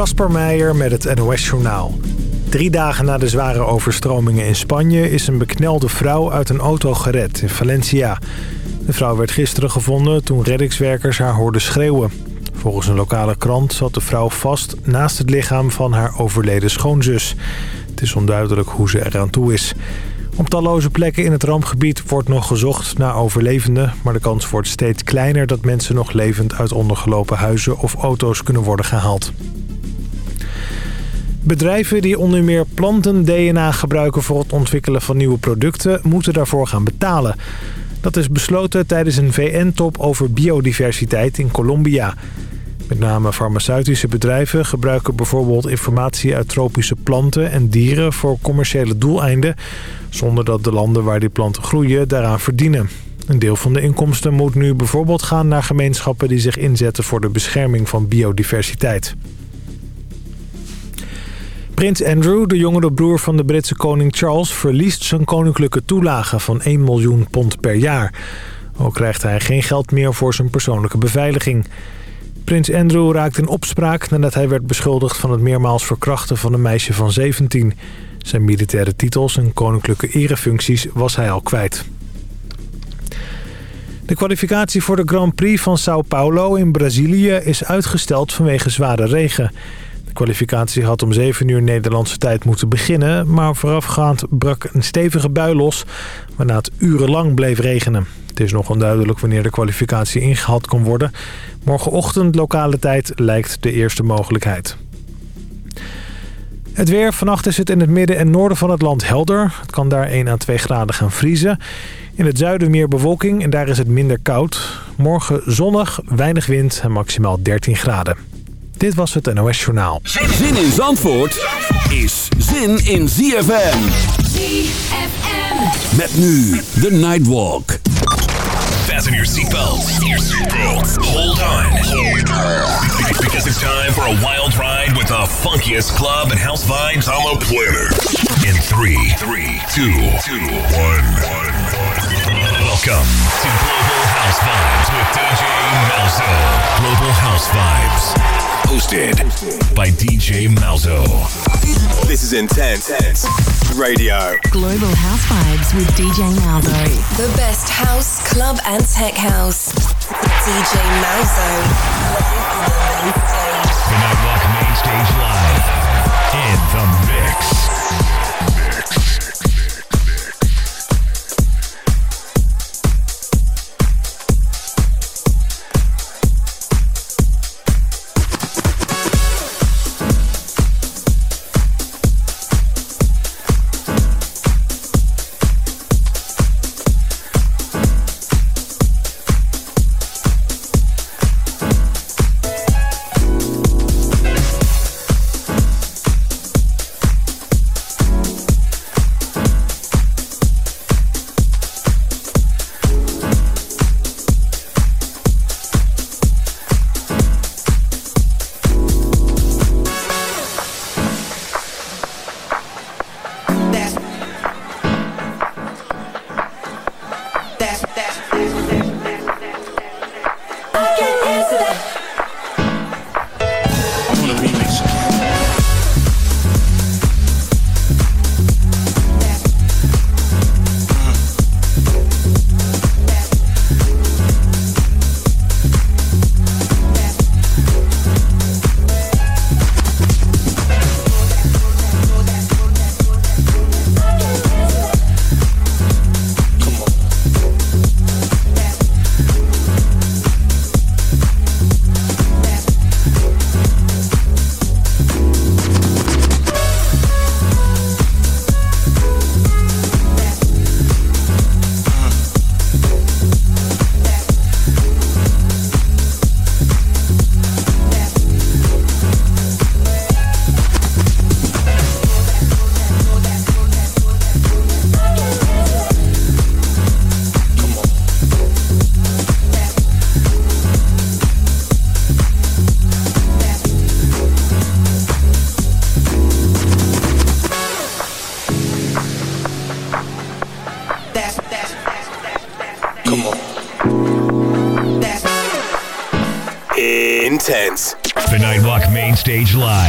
Kasper Meijer met het NOS-journaal. Drie dagen na de zware overstromingen in Spanje... is een beknelde vrouw uit een auto gered in Valencia. De vrouw werd gisteren gevonden toen reddingswerkers haar hoorden schreeuwen. Volgens een lokale krant zat de vrouw vast naast het lichaam van haar overleden schoonzus. Het is onduidelijk hoe ze eraan toe is. Op talloze plekken in het rampgebied wordt nog gezocht naar overlevenden... maar de kans wordt steeds kleiner dat mensen nog levend uit ondergelopen huizen of auto's kunnen worden gehaald. Bedrijven die onder meer planten-DNA gebruiken voor het ontwikkelen van nieuwe producten... moeten daarvoor gaan betalen. Dat is besloten tijdens een VN-top over biodiversiteit in Colombia. Met name farmaceutische bedrijven gebruiken bijvoorbeeld informatie uit tropische planten en dieren voor commerciële doeleinden, zonder dat de landen waar die planten groeien daaraan verdienen. Een deel van de inkomsten moet nu bijvoorbeeld gaan naar gemeenschappen die zich inzetten voor de bescherming van biodiversiteit. Prins Andrew, de jongere broer van de Britse koning Charles... verliest zijn koninklijke toelage van 1 miljoen pond per jaar. Ook krijgt hij geen geld meer voor zijn persoonlijke beveiliging. Prins Andrew raakte in opspraak nadat hij werd beschuldigd... van het meermaals verkrachten van een meisje van 17. Zijn militaire titels en koninklijke erefuncties was hij al kwijt. De kwalificatie voor de Grand Prix van Sao Paulo in Brazilië is uitgesteld vanwege zware regen... De kwalificatie had om 7 uur Nederlandse tijd moeten beginnen... maar voorafgaand brak een stevige bui los... waarna het urenlang bleef regenen. Het is nog onduidelijk wanneer de kwalificatie ingehaald kan worden. Morgenochtend lokale tijd lijkt de eerste mogelijkheid. Het weer. Vannacht is het in het midden en noorden van het land helder. Het kan daar 1 à 2 graden gaan vriezen. In het zuiden meer bewolking en daar is het minder koud. Morgen zonnig, weinig wind en maximaal 13 graden. Dit was het NOS Journaal. Zin in Zandvoort is zin in ZFM. ZFM. Met nu de Nightwalk. Fasten your seatbelts. Hold on. Because it's time for a wild ride with the funkiest club and house vibes on the planet. In three, three, two, two, one, one. Welcome to Global House Vibes with DJ Malzo. Global House Vibes. Hosted by DJ Malzo. This is Intense Radio. Global House Vibes with DJ Malzo. The best house, club, and tech house. DJ Malzo. The Nightwalk Main Stage Live. In the mix. Stage Live.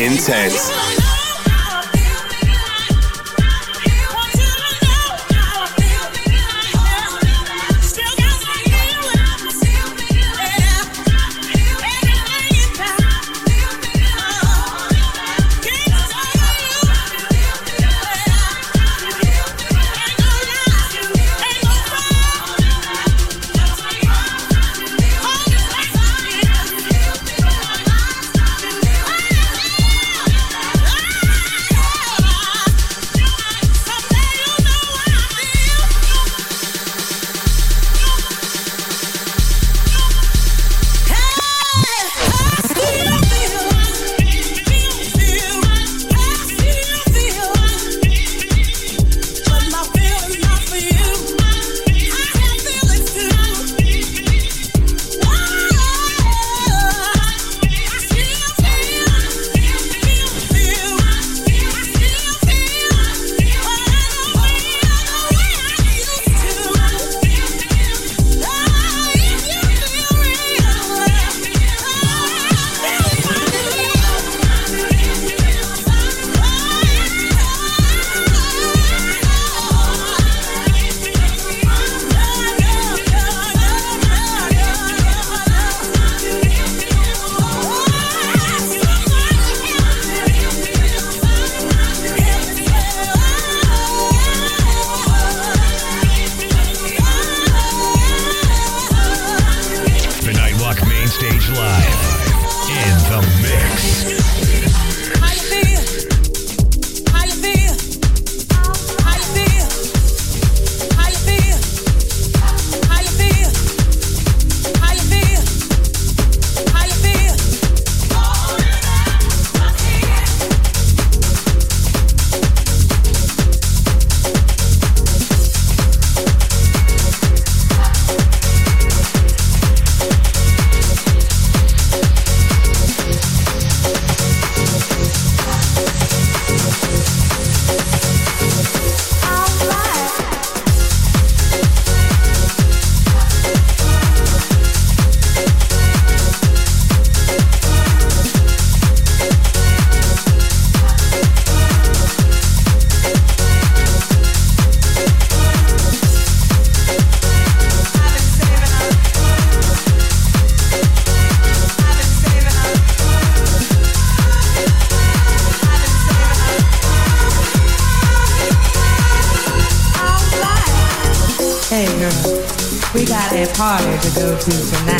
Intense. go to tonight.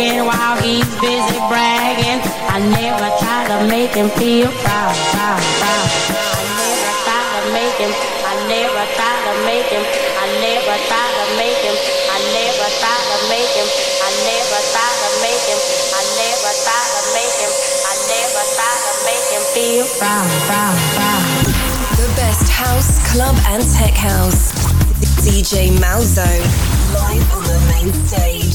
nagging while he's busy bragging. I never try to make him feel proud, proud, proud. I never try to make him. I never try to make him. I never try to make him. I never try to make him. I never try to make him. I never try to make him. I never try to make him feel proud, proud, proud. The best house, club, and tech house. DJ Malzo. Live on the main stage.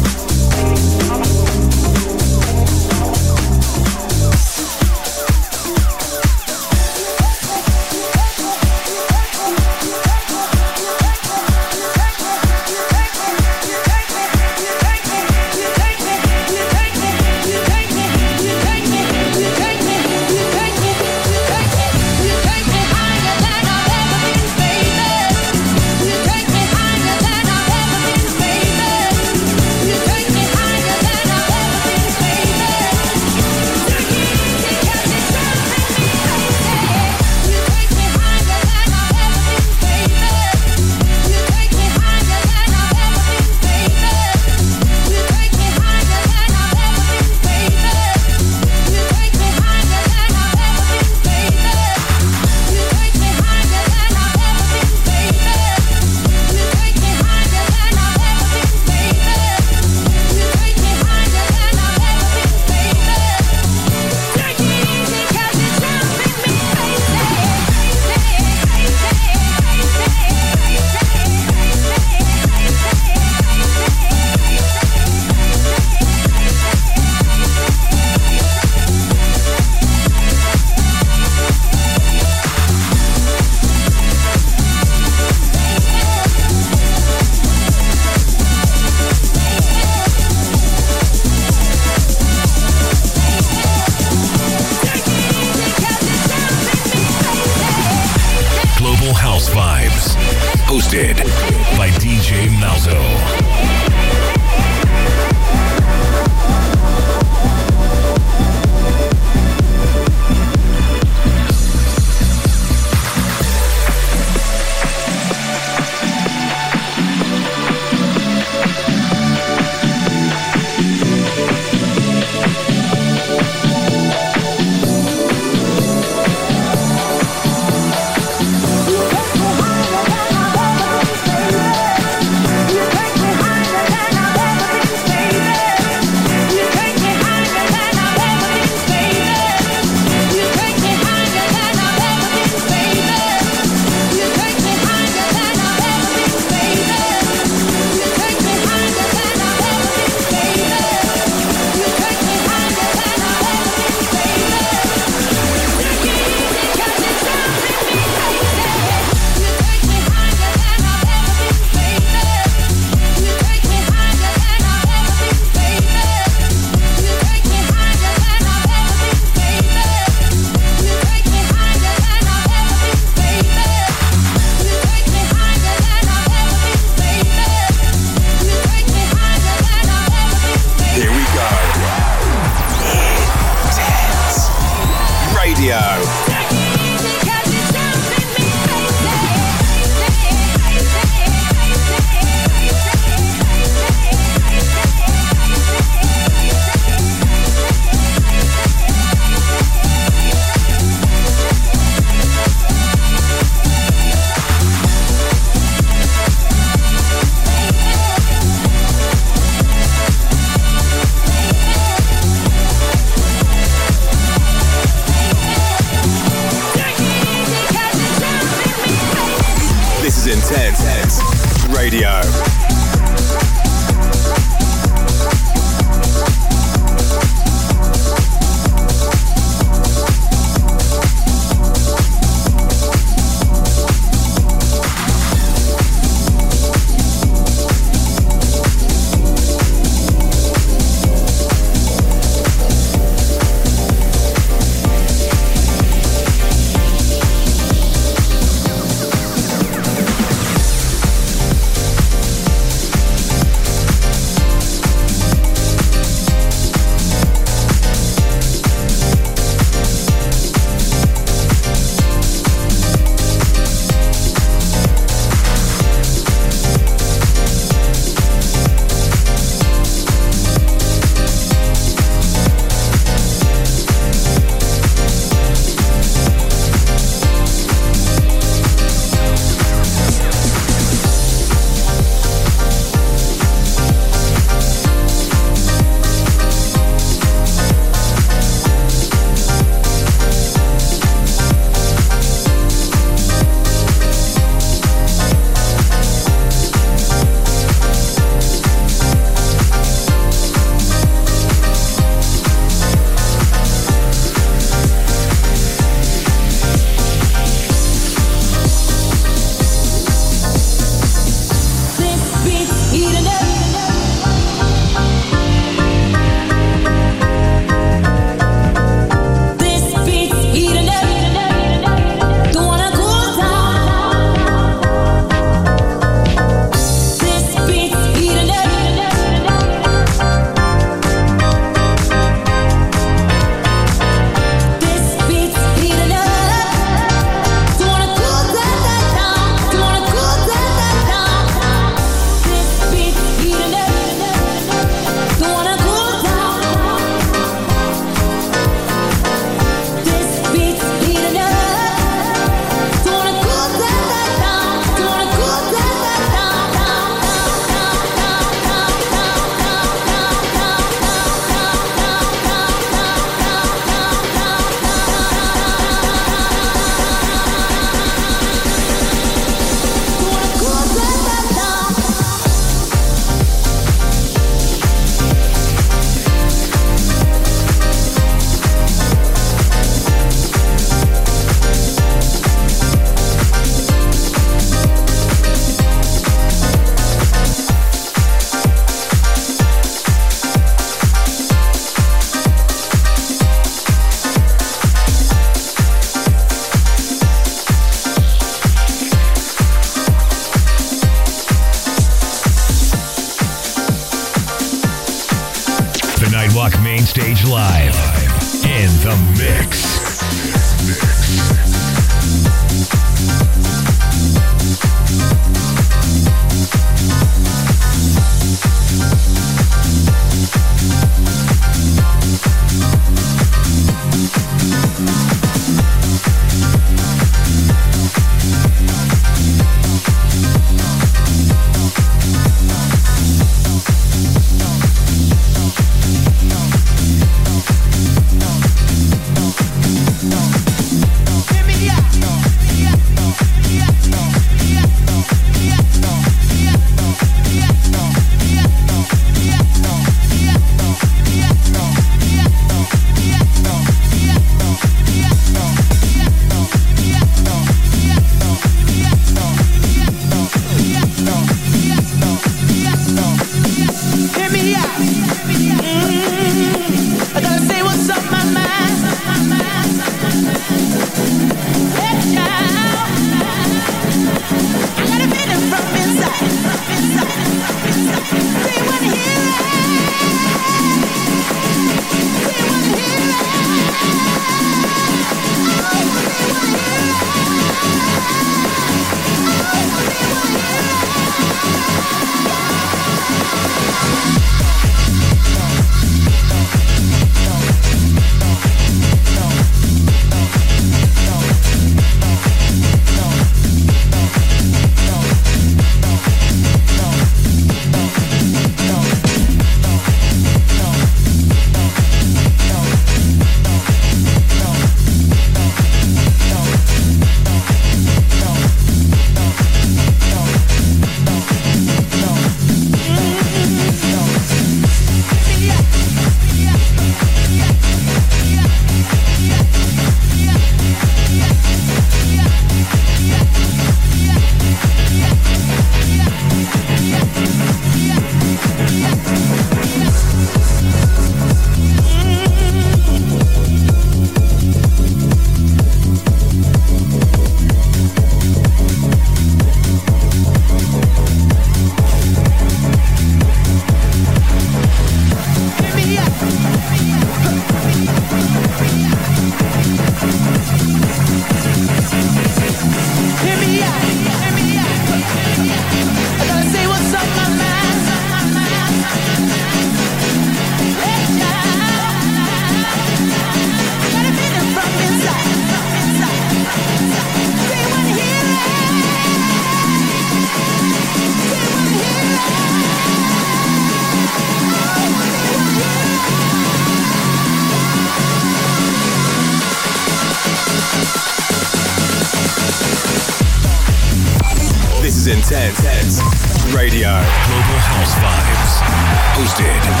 Twisted.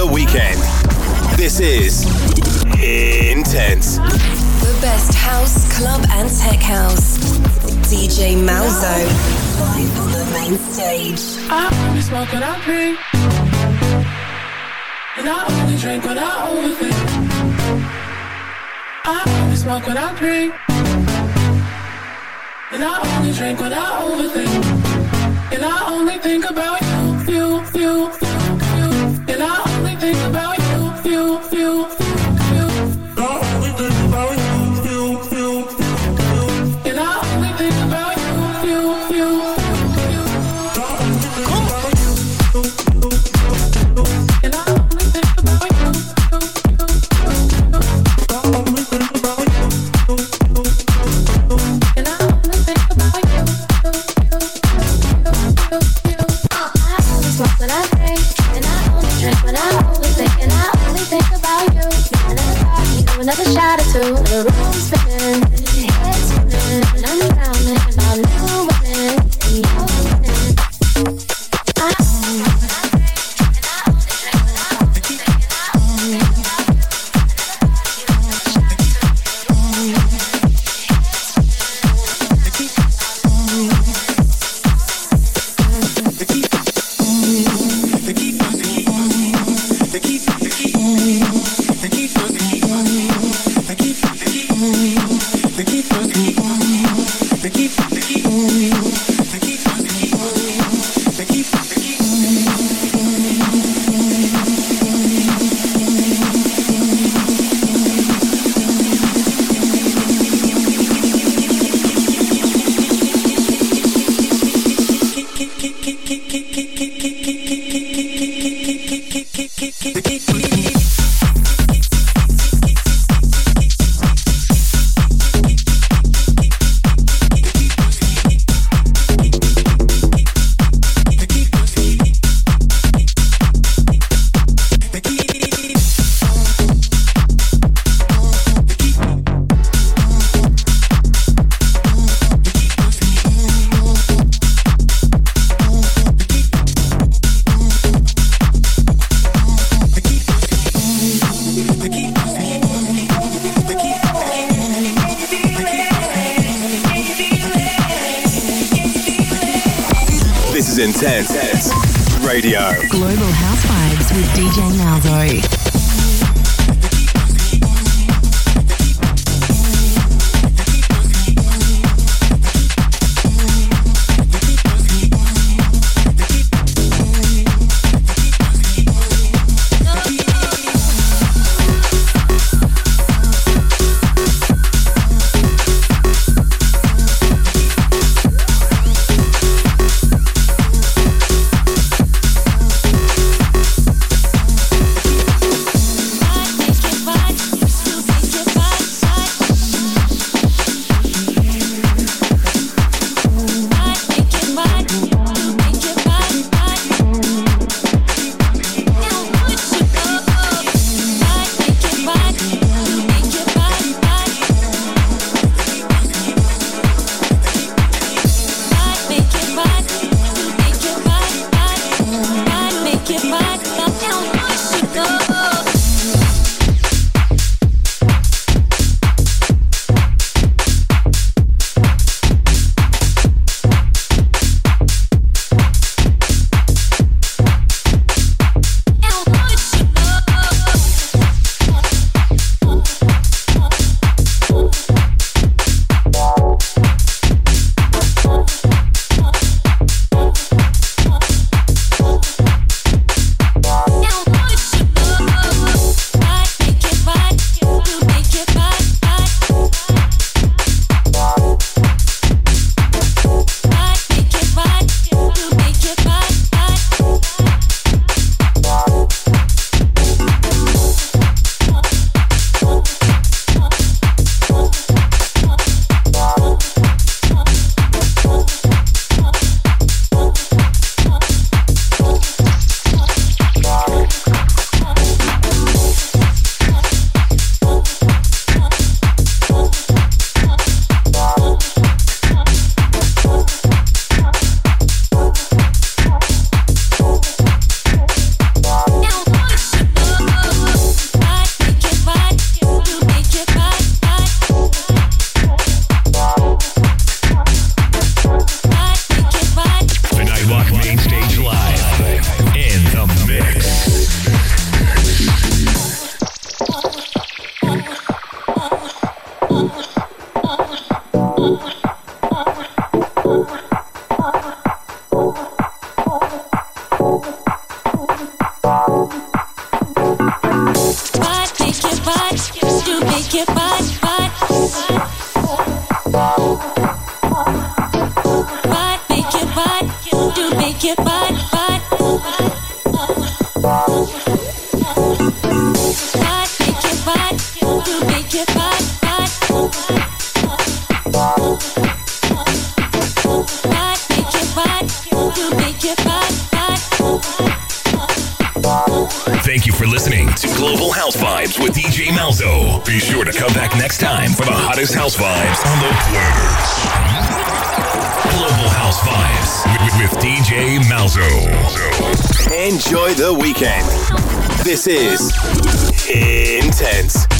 the weekend. This is Intense. The best house, club, and tech house. DJ Malzo. Live on the main stage. I only smoke when I breathe. And I only drink when I overthink. I only smoke when I breathe. And I only drink when I overthink. And I only think about you. think about hottest house vibes on the planet. Global House Vibes with, with DJ Malzo. Enjoy the weekend. This is Intense.